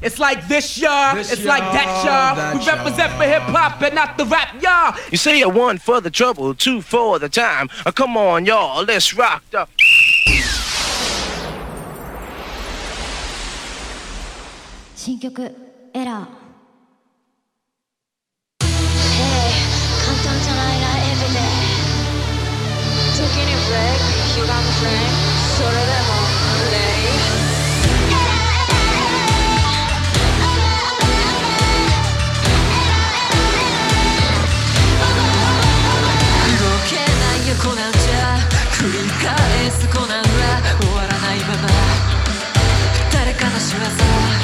It's like this, y'all. This, it's like that, y'all. y'all, We that, represent y'all. for hip hop and not the rap, y'all. You say a one for the trouble, two for the time. Uh, come on, y'all, let's rock the. 新曲エラー Hey 簡単じゃないな everyday 時に break 歪む frame それで 返すコナンは終わらないまま。誰かの仕業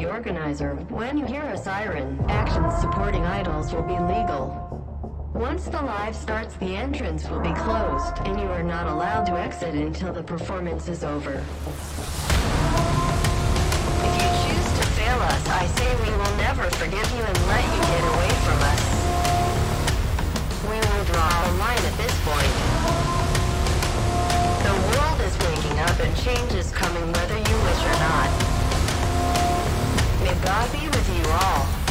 the organizer. When you hear a siren, actions supporting idols will be legal. Once the live starts, the entrance will be closed, and you are not allowed to exit until the performance is over. If you choose to fail us, I say we will never forgive you and let you get away from us. We will draw a line at this point. The world is waking up and change is coming whether you wish or God be with you all.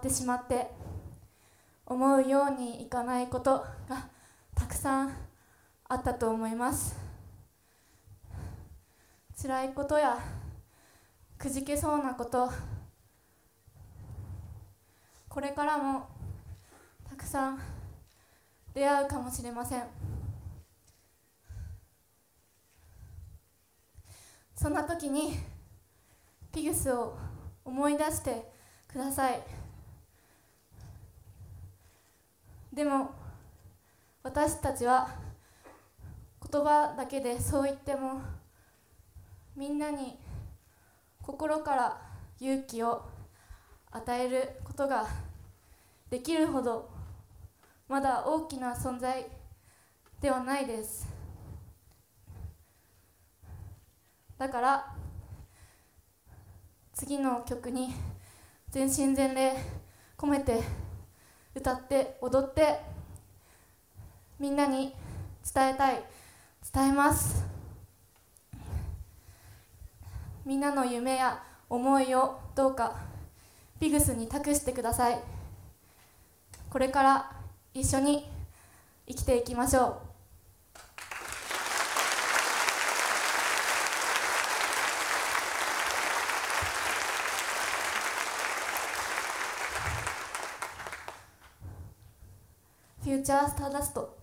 ってしまって思うようにいかないことがたくさんあったと思います辛いことやくじけそうなことこれからもたくさん出会うかもしれませんそんな時にピグスを思い出してくださいでも私たちは言葉だけでそう言ってもみんなに心から勇気を与えることができるほどまだ大きな存在ではないです。だから次の曲に全身全霊込めて歌って踊ってみんなに伝えたい伝えます。みんなの夢や思いをどうかピグスに託してください。これから一緒に生きていきましょう。フューチャースターダスト。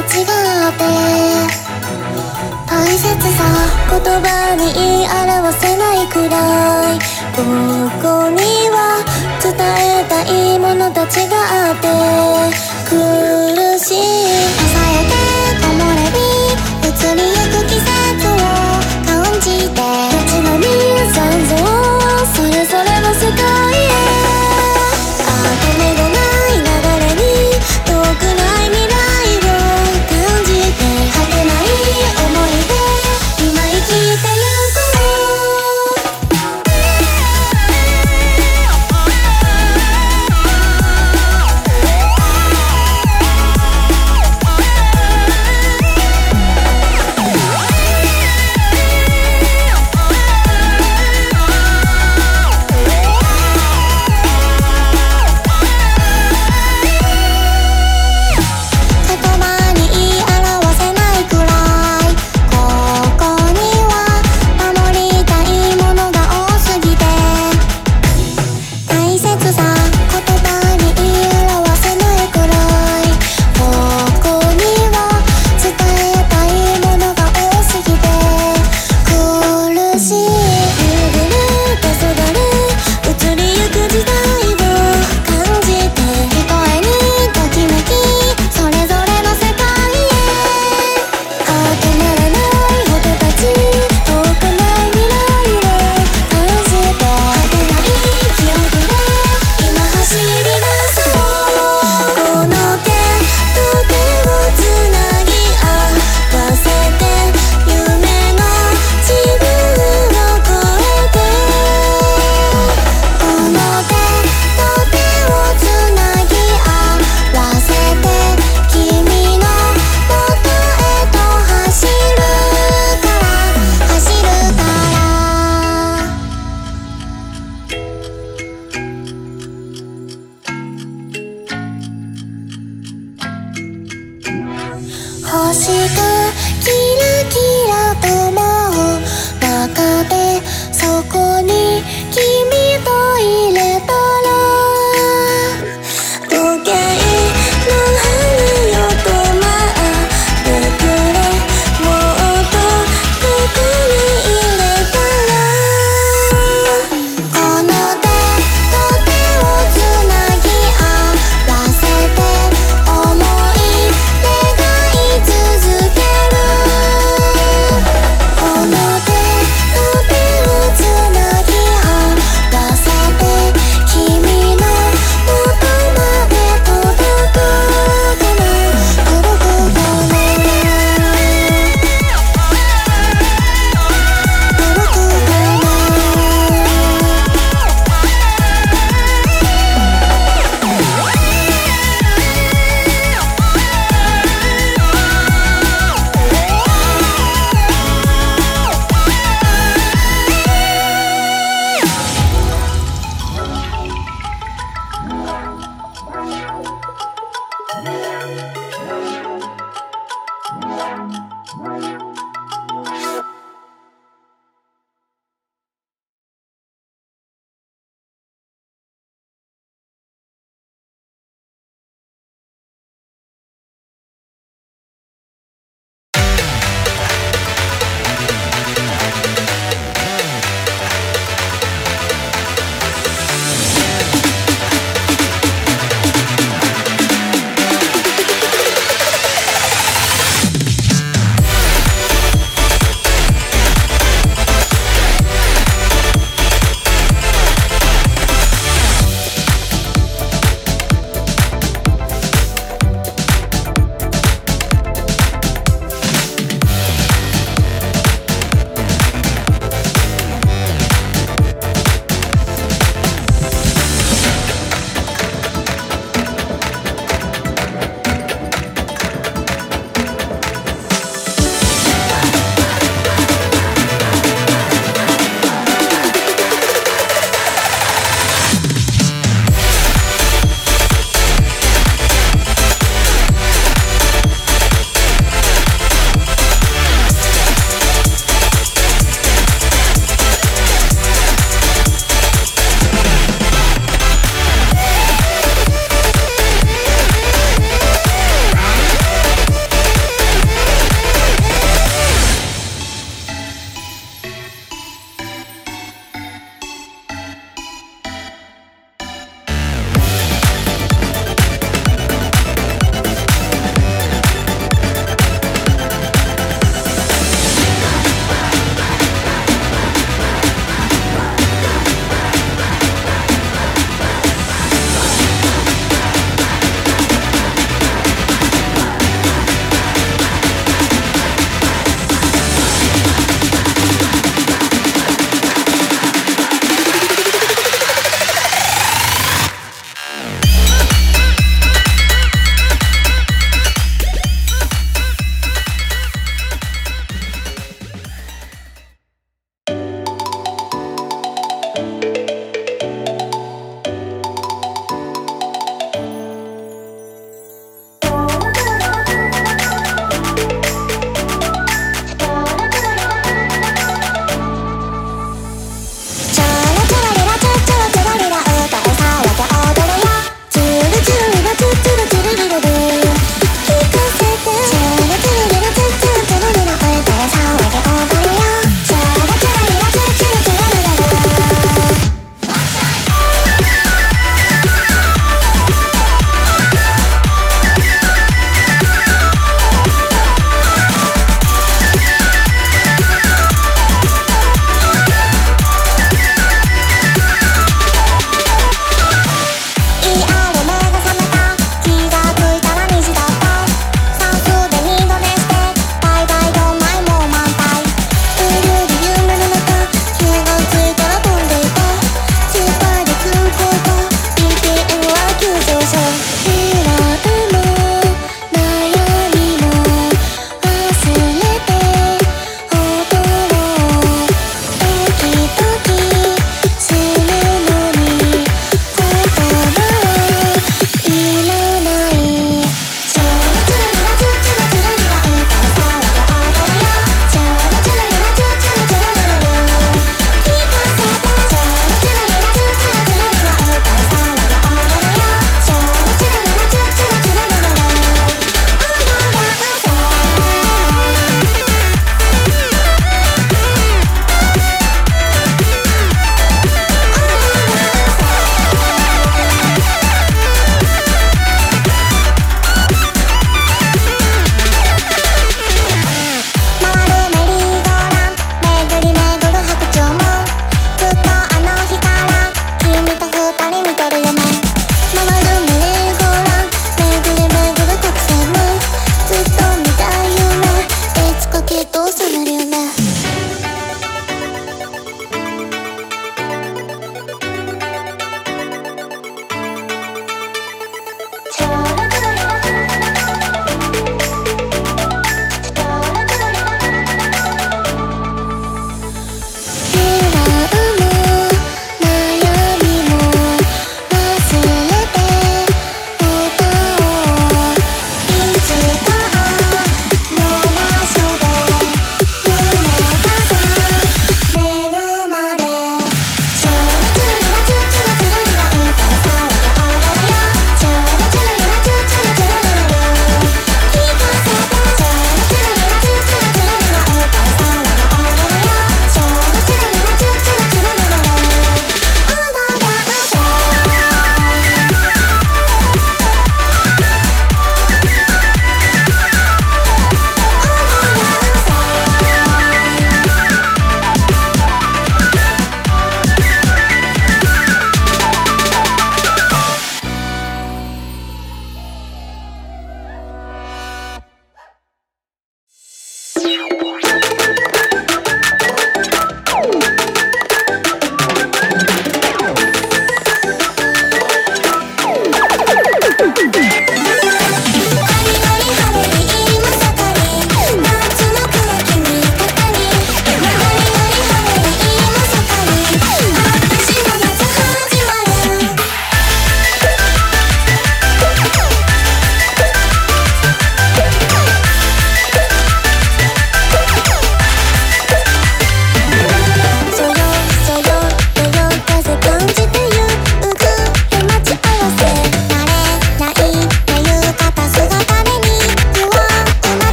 違って大切さ言葉に言い表せないくらい。ここには伝えたいものたちがあって。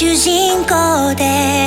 主人公で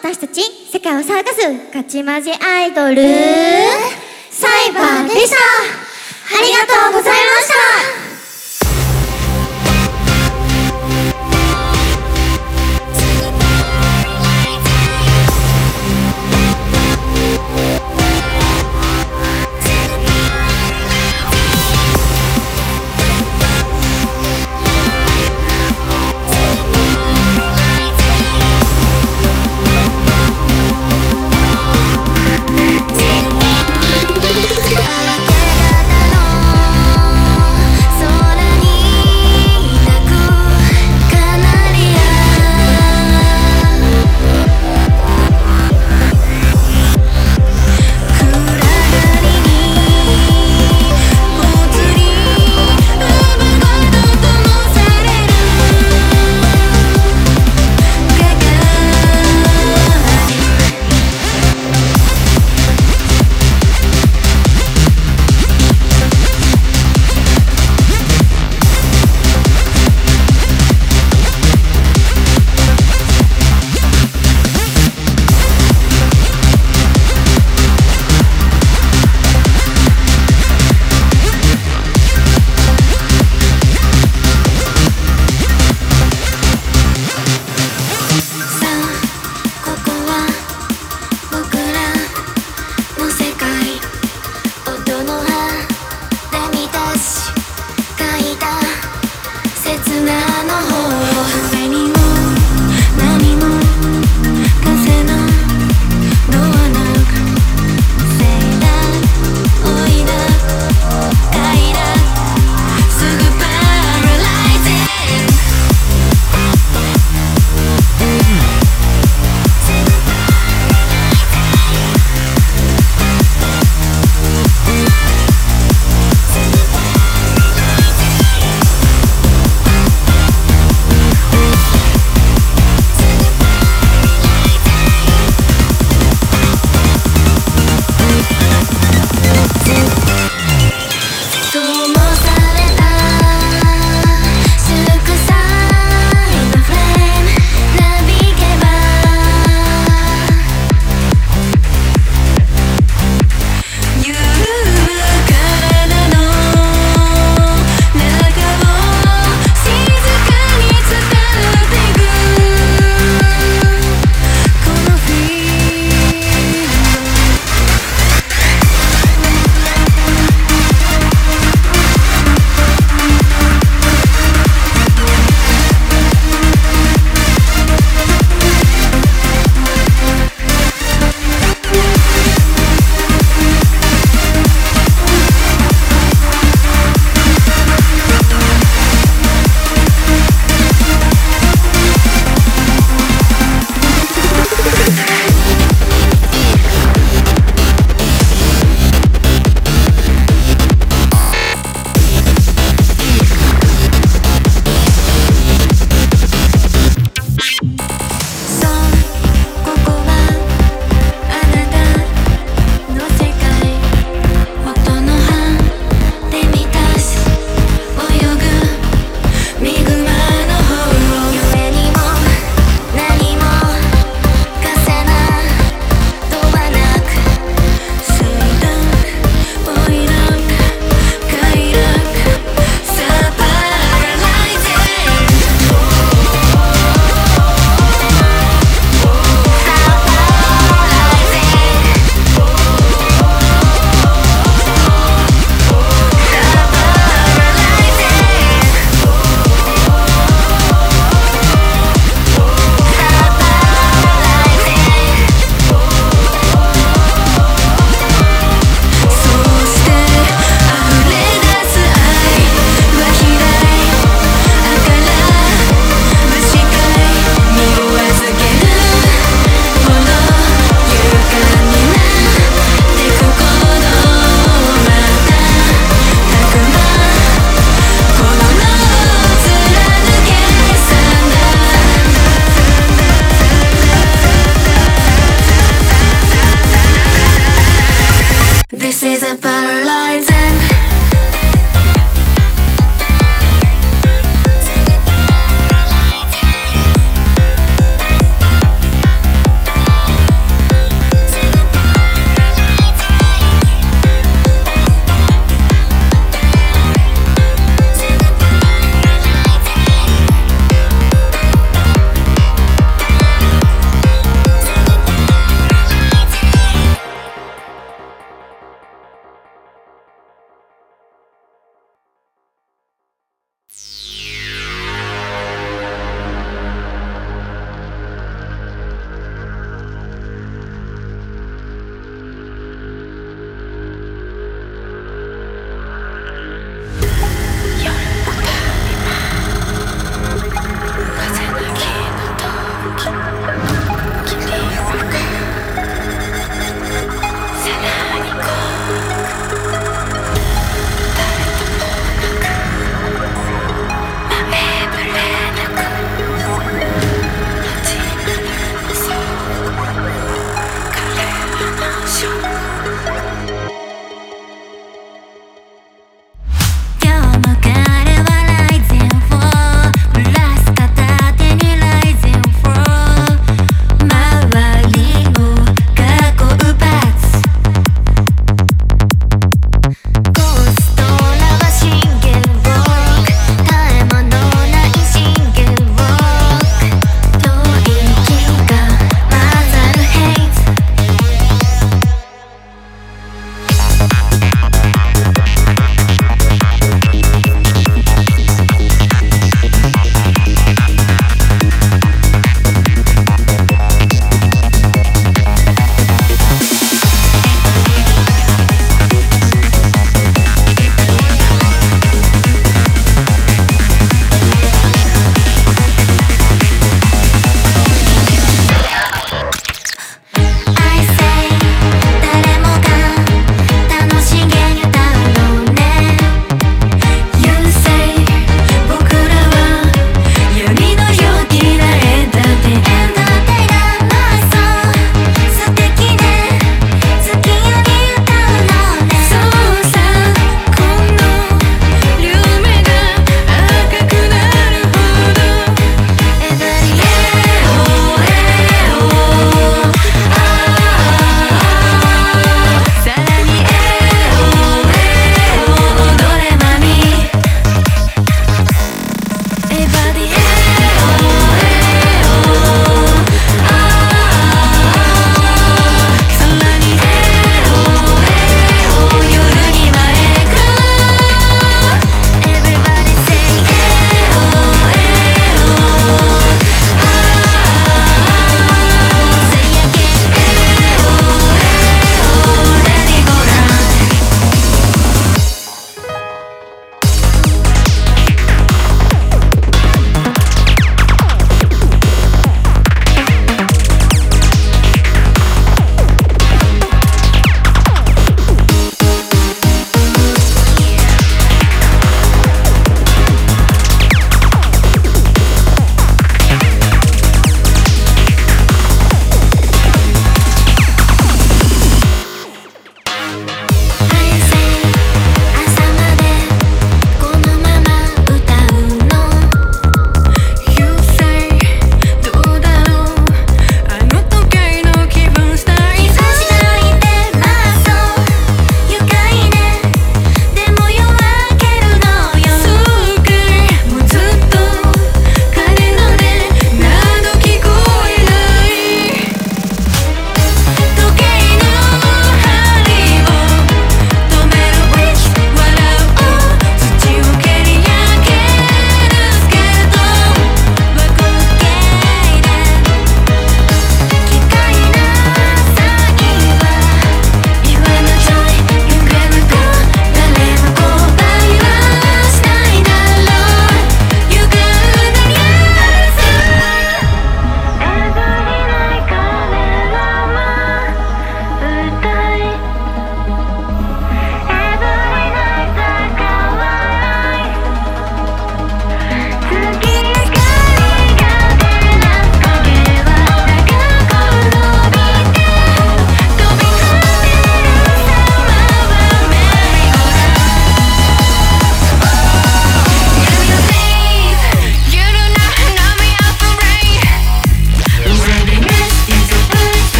私たち世界を騒がすガチマジアイドルサイバーでした。ありがとうございました「「